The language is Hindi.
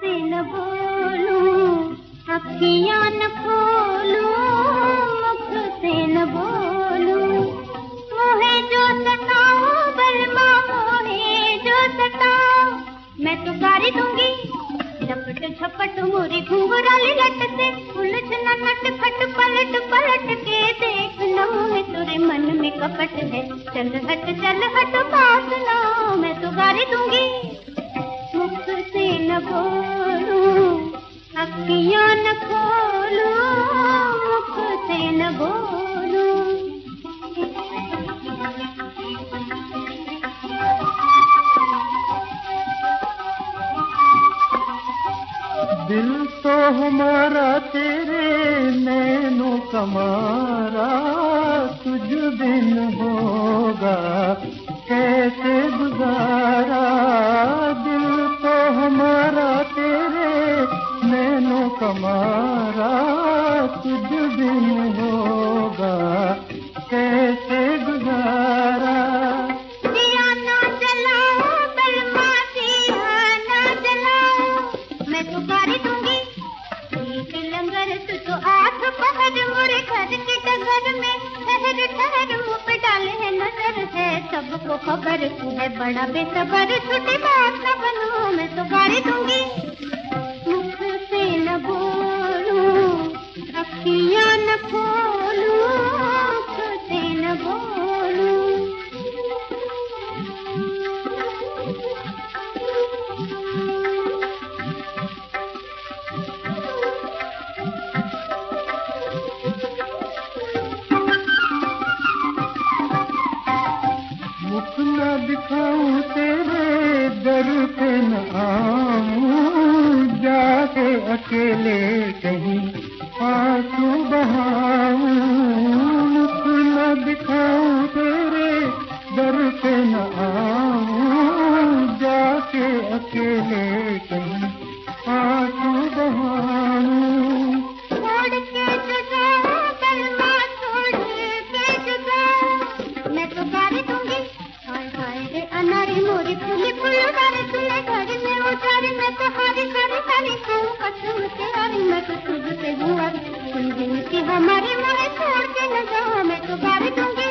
से न बोलूँ, अखियाँ न खोलूं, मुख से न बोलूँ। मोहे जो सताओ बलमा मोहे जो सताओ मैं तो गारी दूँगी। झपट झपट मोरी घुंघराली लट से, उलझ न नट खट पलट पलट के देख लो है तेरे मन में कपट है। चल हट चल हट पास लो मैं तो गारी दूँगी। दिल तो हमारा तेरे नैनो कमारा तुझ बिन होगा कैसे गुजारा। दिल तो हमारा तेरे नैनो कमारा तुझ बिन होगा डाले है, नज़र है, सबको खबर तू है। बड़ा बेसबर छोटी बात न बनू, मैं तो गारी दूँगी। मुख से न बोलूँ अखियाँ न खोलूं। न दिखाऊँ तेरे दर पे न आऊँ, जाके अकेले कहीं आँसू बहाऊं, मुख दिखाऊँ तेरे दर पे न आऊँ, जाके अकेले कहीं अनारी फूल फूली फुलवारी तूने घर में उतारी मैं तो हारी हारी हारी खाऊं कसम से हारी मैं तो तुझसे हुआ कुछ दिन के हमारे मोहे छोड़ के न जाओ मैं तो गारी दूँगी